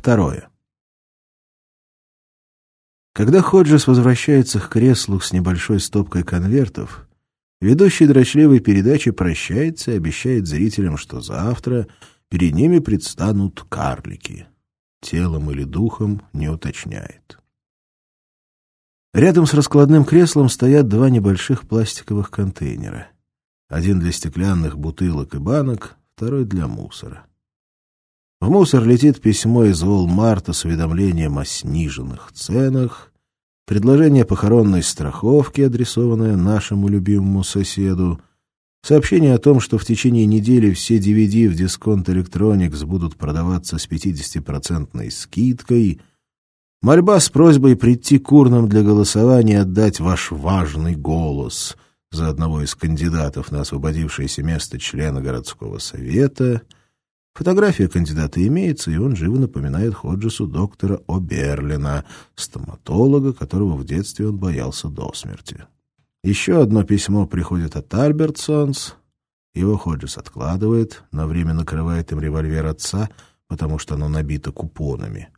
Второе. Когда Ходжес возвращается к креслу с небольшой стопкой конвертов, ведущий дрочливой передачи прощается и обещает зрителям, что завтра перед ними предстанут карлики. Телом или духом не уточняет. Рядом с раскладным креслом стоят два небольших пластиковых контейнера. Один для стеклянных бутылок и банок, второй для мусора. В мусор летит письмо из Волмарта с уведомлением о сниженных ценах, предложение похоронной страховки, адресованное нашему любимому соседу, сообщение о том, что в течение недели все DVD в Discount Electronics будут продаваться с 50% скидкой, мольба с просьбой прийти к урнам для голосования и отдать ваш важный голос за одного из кандидатов на освободившееся место члена городского совета — Фотография кандидата имеется, и он живо напоминает Ходжесу доктора О'Берлина, стоматолога, которого в детстве он боялся до смерти. Еще одно письмо приходит от Альбертсонс. Его Ходжес откладывает, на время накрывает им револьвер отца, потому что оно набито купонами.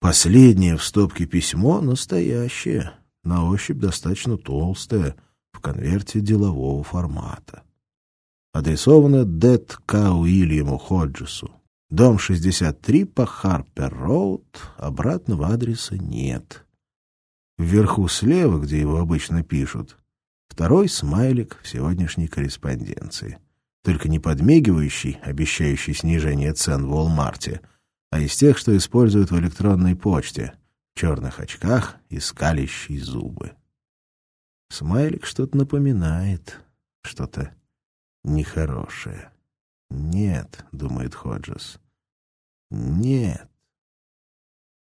Последнее в стопке письмо настоящее, на ощупь достаточно толстое, в конверте делового формата. Адресовано Дэд К. Уильяму Ходжесу. Дом 63 по Харпер-Роуд. Обратного адреса нет. Вверху слева, где его обычно пишут, второй смайлик в сегодняшней корреспонденции. Только не подмигивающий, обещающий снижение цен в Уолмарте, а из тех, что используют в электронной почте, в черных очках и скалящий зубы. Смайлик что-то напоминает, что-то нехорошее. «Нет», — думает Ходжес, — «нет».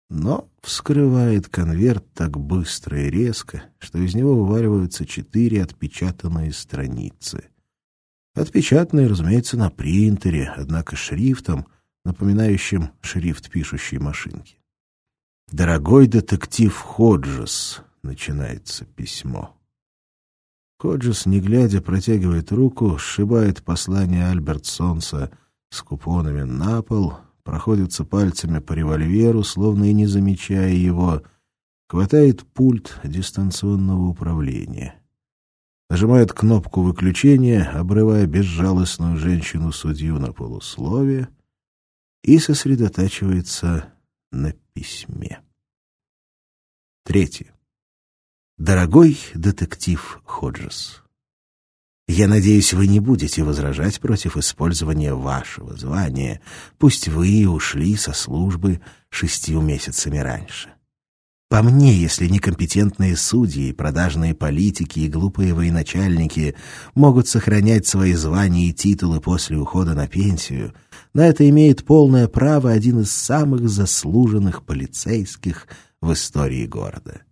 Но вскрывает конверт так быстро и резко, что из него вываливаются четыре отпечатанные страницы. Отпечатанные, разумеется, на принтере, однако шрифтом, напоминающим шрифт пишущей машинки. «Дорогой детектив Ходжес», — начинается письмо. Ходжес, не глядя, протягивает руку, сшибает послание Альбертсонса с купонами на пол, проходится пальцами по револьверу, словно и не замечая его, хватает пульт дистанционного управления. Нажимает кнопку выключения, обрывая безжалостную женщину-судью на полусловие, и сосредотачивается на письме. Третье. Дорогой детектив Ходжес, я надеюсь, вы не будете возражать против использования вашего звания, пусть вы ушли со службы шестью месяцами раньше. По мне, если некомпетентные судьи, продажные политики и глупые военачальники могут сохранять свои звания и титулы после ухода на пенсию, на это имеет полное право один из самых заслуженных полицейских в истории города.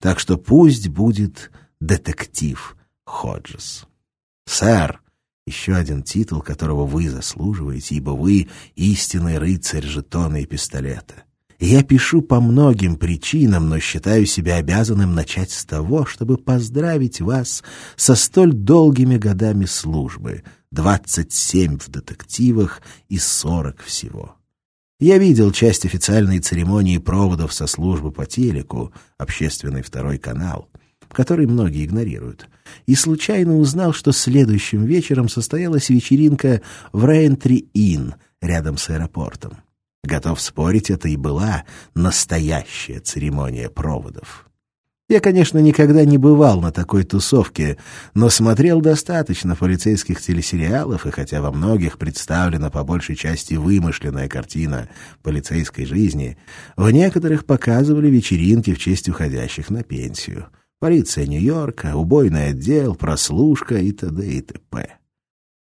Так что пусть будет детектив Ходжес. Сэр, еще один титул, которого вы заслуживаете, ибо вы истинный рыцарь жетона и пистолета. Я пишу по многим причинам, но считаю себя обязанным начать с того, чтобы поздравить вас со столь долгими годами службы, двадцать семь в детективах и сорок всего. Я видел часть официальной церемонии проводов со службы по телеку, общественный второй канал, который многие игнорируют, и случайно узнал, что следующим вечером состоялась вечеринка в Рейнтри-Инн рядом с аэропортом. Готов спорить, это и была настоящая церемония проводов. Я, конечно, никогда не бывал на такой тусовке, но смотрел достаточно полицейских телесериалов, и хотя во многих представлена по большей части вымышленная картина полицейской жизни, в некоторых показывали вечеринки в честь уходящих на пенсию. Полиция Нью-Йорка, убойный отдел, прослушка и т.д. и т.п.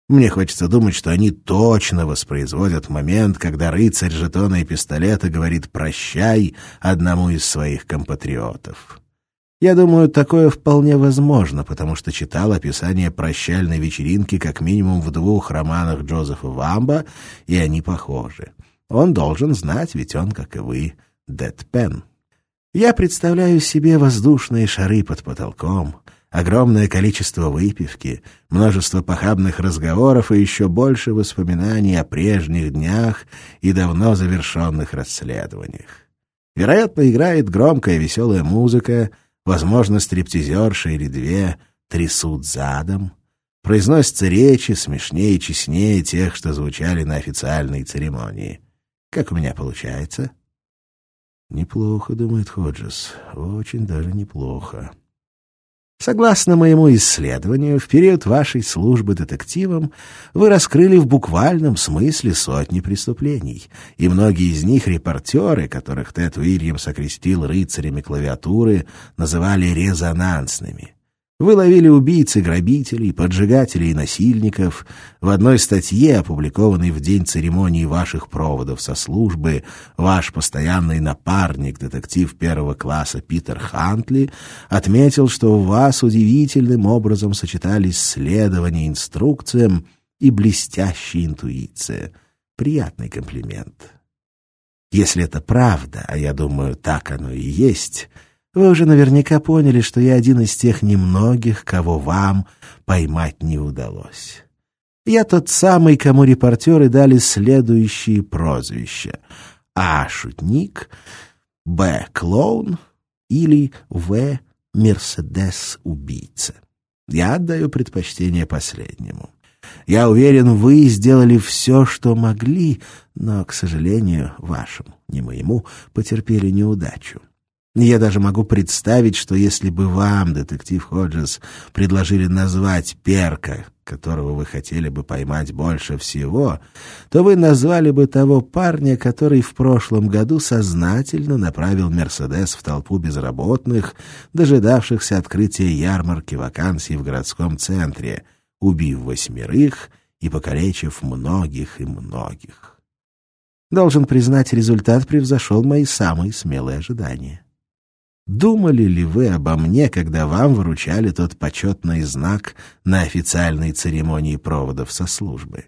Мне хочется думать, что они точно воспроизводят момент, когда рыцарь жетона и пистолета говорит «прощай» одному из своих компатриотов. Я думаю, такое вполне возможно, потому что читал описание прощальной вечеринки как минимум в двух романах Джозефа Вамба, и они похожи. Он должен знать, ведь он, как и вы, Дэдпен. Я представляю себе воздушные шары под потолком, Огромное количество выпивки, множество похабных разговоров и еще больше воспоминаний о прежних днях и давно завершенных расследованиях. Вероятно, играет громкая веселая музыка, возможно, стриптизерша или две трясут задом, произносятся речи смешнее и честнее тех, что звучали на официальной церемонии. Как у меня получается? Неплохо, думает Ходжес, очень даже неплохо. Согласно моему исследованию, в период вашей службы детективом вы раскрыли в буквальном смысле сотни преступлений, и многие из них репортеры, которых Тед Уильямс окрестил рыцарями клавиатуры, называли резонансными. Вы ловили убийц и грабителей, поджигателей и насильников. В одной статье, опубликованной в день церемонии ваших проводов со службы, ваш постоянный напарник, детектив первого класса Питер Хантли, отметил, что у вас удивительным образом сочетались следование инструкциям и блестящая интуиция. Приятный комплимент. Если это правда, а я думаю, так оно и есть — вы уже наверняка поняли, что я один из тех немногих, кого вам поймать не удалось. Я тот самый, кому репортеры дали следующие прозвища. А. Шутник, Б. Клоун или В. Мерседес-убийца. Я отдаю предпочтение последнему. Я уверен, вы сделали все, что могли, но, к сожалению, вашему, не моему, потерпели неудачу. Я даже могу представить, что если бы вам, детектив Ходжес, предложили назвать перка, которого вы хотели бы поймать больше всего, то вы назвали бы того парня, который в прошлом году сознательно направил «Мерседес» в толпу безработных, дожидавшихся открытия ярмарки вакансий в городском центре, убив восьмерых и покалечив многих и многих. Должен признать, результат превзошел мои самые смелые ожидания. Думали ли вы обо мне, когда вам вручали тот почетный знак на официальной церемонии проводов со службы?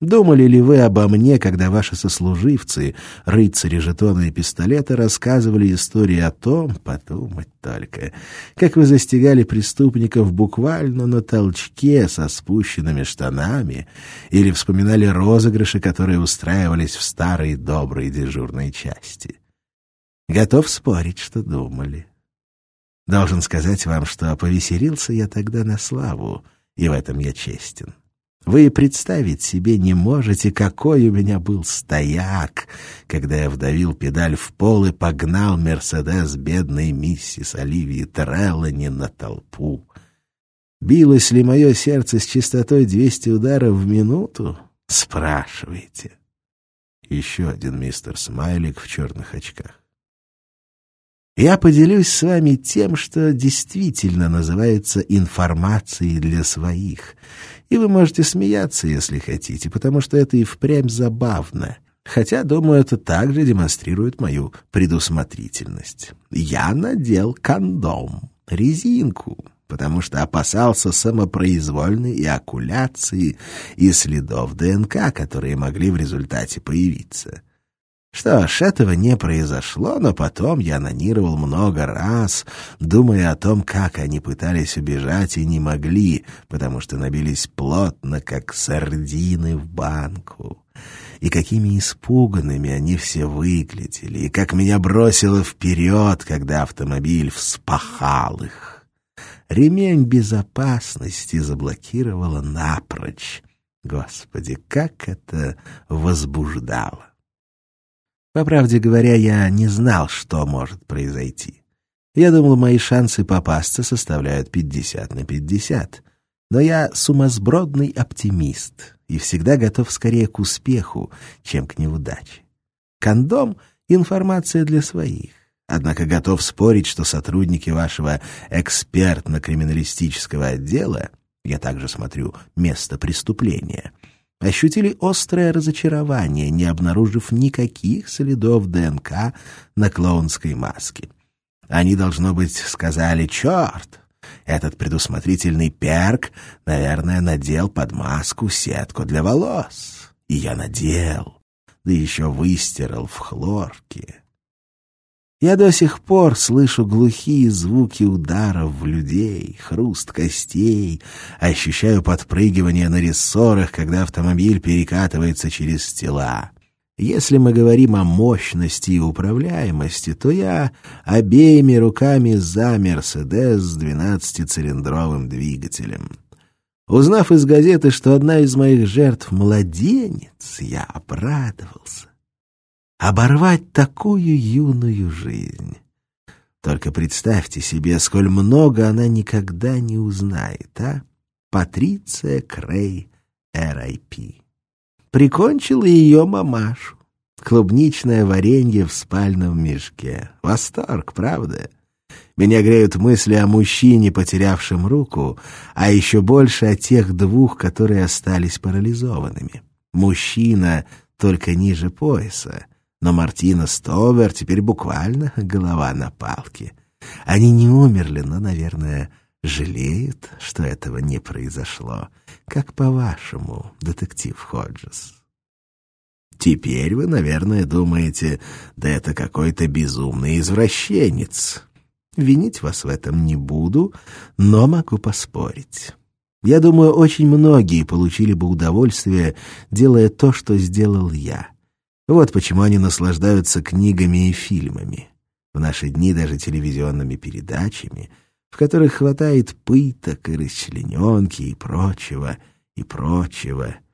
Думали ли вы обо мне, когда ваши сослуживцы, рыцари жетона и пистолета, рассказывали истории о том, подумать только, как вы застигали преступников буквально на толчке со спущенными штанами или вспоминали розыгрыши, которые устраивались в старой доброй дежурной части? Готов спорить, что думали. Должен сказать вам, что повеселился я тогда на славу, и в этом я честен. Вы представить себе не можете, какой у меня был стояк, когда я вдавил педаль в пол и погнал «Мерседес» бедной миссис Оливии Треллани на толпу. Билось ли мое сердце с частотой 200 ударов в минуту? Спрашиваете. Еще один мистер Смайлик в черных очках. Я поделюсь с вами тем, что действительно называется информацией для своих. И вы можете смеяться, если хотите, потому что это и впрямь забавно. Хотя, думаю, это также демонстрирует мою предусмотрительность. Я надел кондом, резинку, потому что опасался самопроизвольной эякуляции и следов ДНК, которые могли в результате появиться. Что ж, этого не произошло, но потом я анонировал много раз, думая о том, как они пытались убежать и не могли, потому что набились плотно, как сардины в банку. И какими испуганными они все выглядели, и как меня бросило вперед, когда автомобиль вспахал их. Ремень безопасности заблокировало напрочь. Господи, как это возбуждало! По правде говоря, я не знал, что может произойти. Я думал, мои шансы попасться составляют пятьдесят на пятьдесят. Но я сумасбродный оптимист и всегда готов скорее к успеху, чем к неудаче. Кондом — информация для своих. Однако готов спорить, что сотрудники вашего экспертно-криминалистического отдела, я также смотрю место преступления — ощутили острое разочарование, не обнаружив никаких следов ДНК на клоунской маске. Они, должно быть, сказали «Черт!» Этот предусмотрительный перк, наверное, надел под маску сетку для волос. И я надел, да еще выстирал в хлорке. Я до сих пор слышу глухие звуки ударов в людей, хруст костей, ощущаю подпрыгивание на рессорах, когда автомобиль перекатывается через тела. Если мы говорим о мощности и управляемости, то я обеими руками за «Мерседес» с двенадцатицилиндровым двигателем. Узнав из газеты, что одна из моих жертв — младенец, я обрадовался. Оборвать такую юную жизнь. Только представьте себе, сколь много она никогда не узнает, а? Патриция Крей, R.I.P. Прикончила ее мамашу. Клубничное варенье в спальном мешке. Восторг, правда? — меня греют мысли о мужчине, потерявшем руку, а еще больше о тех двух, которые остались парализованными. Мужчина только ниже пояса, но Мартина Стовер теперь буквально голова на палке. Они не умерли, но, наверное, жалеют, что этого не произошло. Как по-вашему, детектив Ходжес? Теперь вы, наверное, думаете, да это какой-то безумный извращенец. Винить вас в этом не буду, но могу поспорить. Я думаю, очень многие получили бы удовольствие, делая то, что сделал я. Вот почему они наслаждаются книгами и фильмами. В наши дни даже телевизионными передачами, в которых хватает пыток и расчлененки и прочего, и прочего —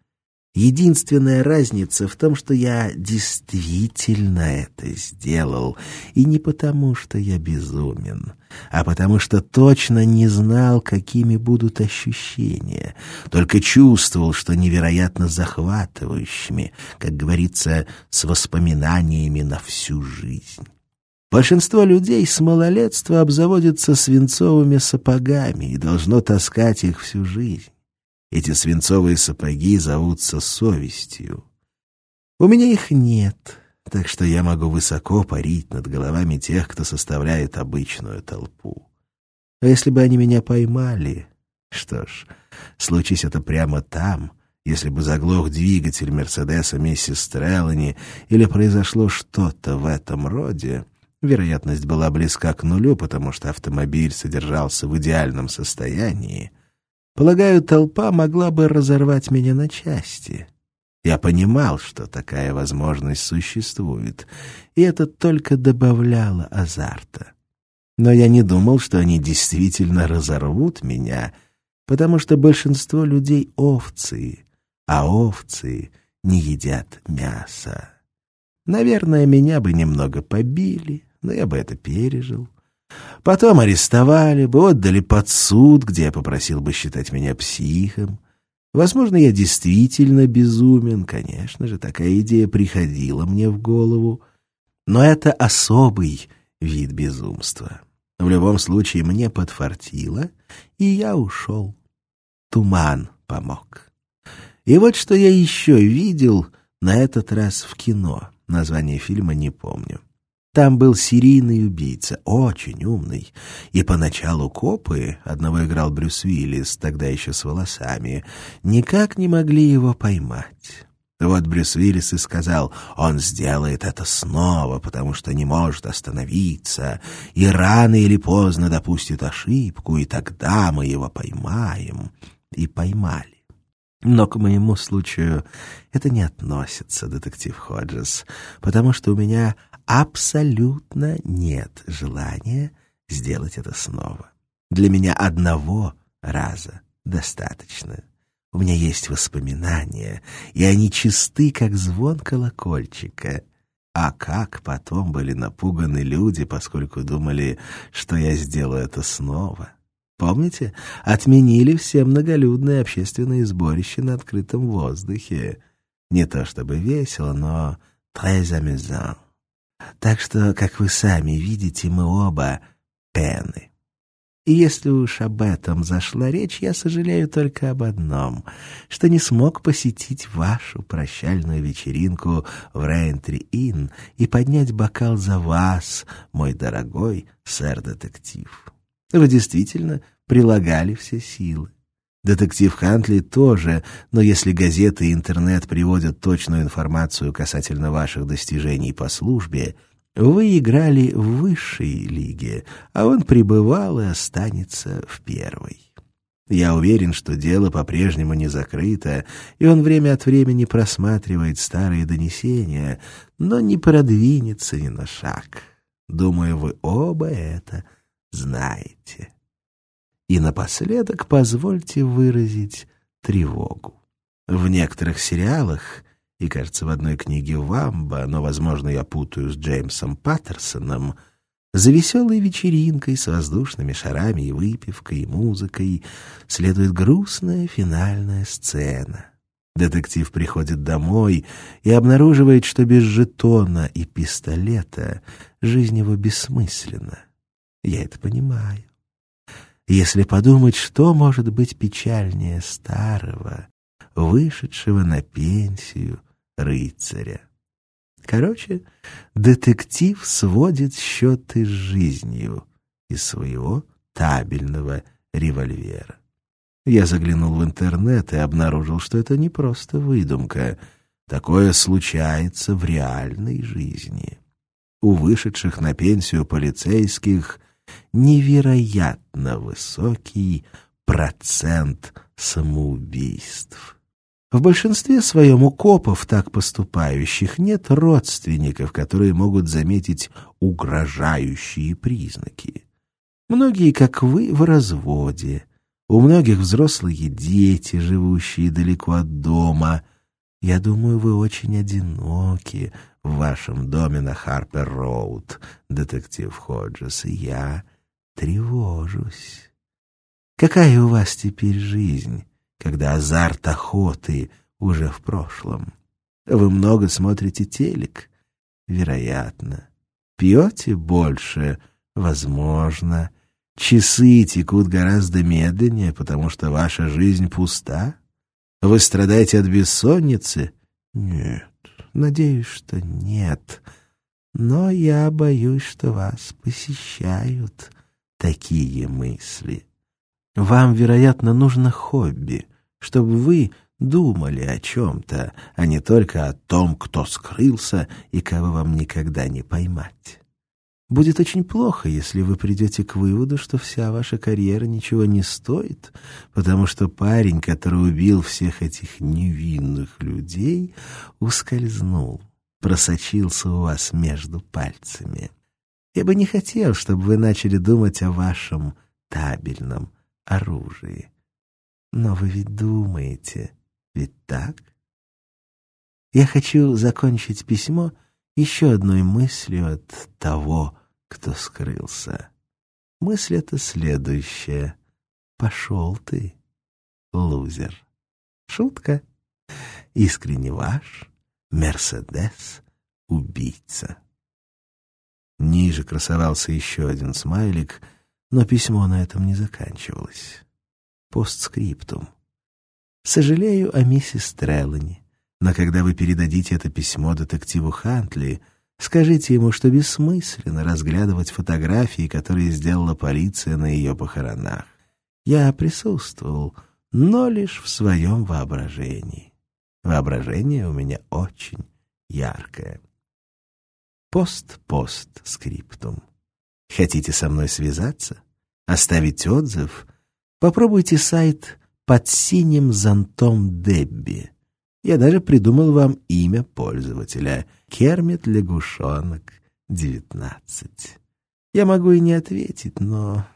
Единственная разница в том, что я действительно это сделал, и не потому, что я безумен, а потому что точно не знал, какими будут ощущения, только чувствовал, что невероятно захватывающими, как говорится, с воспоминаниями на всю жизнь. Большинство людей с малолетства обзаводятся свинцовыми сапогами и должно таскать их всю жизнь. Эти свинцовые сапоги зовутся совестью. У меня их нет, так что я могу высоко парить над головами тех, кто составляет обычную толпу. А если бы они меня поймали... Что ж, случись это прямо там, если бы заглох двигатель Мерседеса миссис Треллани или произошло что-то в этом роде, вероятность была близка к нулю, потому что автомобиль содержался в идеальном состоянии, Полагаю, толпа могла бы разорвать меня на части. Я понимал, что такая возможность существует, и это только добавляло азарта. Но я не думал, что они действительно разорвут меня, потому что большинство людей — овцы, а овцы не едят мясо. Наверное, меня бы немного побили, но я бы это пережил. Потом арестовали бы, отдали под суд, где я попросил бы считать меня психом. Возможно, я действительно безумен, конечно же, такая идея приходила мне в голову. Но это особый вид безумства. В любом случае, мне подфартило, и я ушел. Туман помог. И вот что я еще видел, на этот раз в кино. Название фильма не помню. Там был серийный убийца, очень умный. И поначалу копы, одного играл Брюс Уиллис, тогда еще с волосами, никак не могли его поймать. Вот Брюс Уиллис и сказал, он сделает это снова, потому что не может остановиться, и рано или поздно допустит ошибку, и тогда мы его поймаем. И поймали. Но к моему случаю это не относится, детектив Ходжес, потому что у меня абсолютно нет желания сделать это снова. Для меня одного раза достаточно. У меня есть воспоминания, и они чисты, как звон колокольчика. А как потом были напуганы люди, поскольку думали, что я сделаю это снова. Помните, отменили все многолюдные общественные сборища на открытом воздухе. Не то чтобы весело, но très amusant. Так что, как вы сами видите, мы оба пены. И если уж об этом зашла речь, я сожалею только об одном, что не смог посетить вашу прощальную вечеринку в Рейнтри-Инн и поднять бокал за вас, мой дорогой сэр-детектив. Вы действительно прилагали все силы. Детектив Хантли тоже, но если газеты и интернет приводят точную информацию касательно ваших достижений по службе, Вы играли в высшей лиге, а он пребывал и останется в первой. Я уверен, что дело по-прежнему не закрыто, и он время от времени просматривает старые донесения, но не продвинется ни на шаг. Думаю, вы оба это знаете. И напоследок позвольте выразить тревогу. В некоторых сериалах, и, кажется, в одной книге Вамба, но, возможно, я путаю с Джеймсом Паттерсоном, за веселой вечеринкой с воздушными шарами и выпивкой, и музыкой следует грустная финальная сцена. Детектив приходит домой и обнаруживает, что без жетона и пистолета жизнь его бессмысленна. Я это понимаю. Если подумать, что может быть печальнее старого, вышедшего на пенсию рыцаря. Короче, детектив сводит счеты с жизнью из своего табельного револьвера. Я заглянул в интернет и обнаружил, что это не просто выдумка. Такое случается в реальной жизни. У вышедших на пенсию полицейских невероятно высокий процент самоубийств. В большинстве своем у копов, так поступающих, нет родственников, которые могут заметить угрожающие признаки. Многие, как вы, в разводе. У многих взрослые дети, живущие далеко от дома. Я думаю, вы очень одиноки в вашем доме на Харпер-Роуд, детектив Ходжес, и я тревожусь. Какая у вас теперь жизнь? когда азарт охоты уже в прошлом. Вы много смотрите телек? Вероятно. Пьете больше? Возможно. Часы текут гораздо медленнее, потому что ваша жизнь пуста? Вы страдаете от бессонницы? Нет, надеюсь, что нет. Но я боюсь, что вас посещают такие мысли. Вам, вероятно, нужно хобби, чтобы вы думали о чем-то, а не только о том, кто скрылся и кого вам никогда не поймать. Будет очень плохо, если вы придете к выводу, что вся ваша карьера ничего не стоит, потому что парень, который убил всех этих невинных людей, ускользнул, просочился у вас между пальцами. Я бы не хотел, чтобы вы начали думать о вашем табельном оружии. Но вы ведь думаете, ведь так? Я хочу закончить письмо еще одной мыслью от того, кто скрылся. Мысль эта следующая. Пошел ты, лузер. Шутка. Искренне ваш, Мерседес, убийца. Ниже красовался еще один смайлик — но письмо на этом не заканчивалось. Постскриптум. «Сожалею о миссис Треллани, но когда вы передадите это письмо детективу Хантли, скажите ему, что бессмысленно разглядывать фотографии, которые сделала полиция на ее похоронах. Я присутствовал, но лишь в своем воображении. Воображение у меня очень яркое. Пост-пост-скриптум. Хотите со мной связаться? Оставить отзыв? Попробуйте сайт под синим зонтом Дебби. Я даже придумал вам имя пользователя — Кермит Лягушонок, 19. Я могу и не ответить, но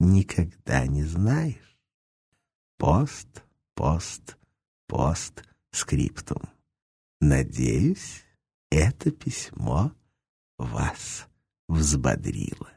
никогда не знаешь. Пост, пост, пост, скриптум. Надеюсь, это письмо вас взбодрило.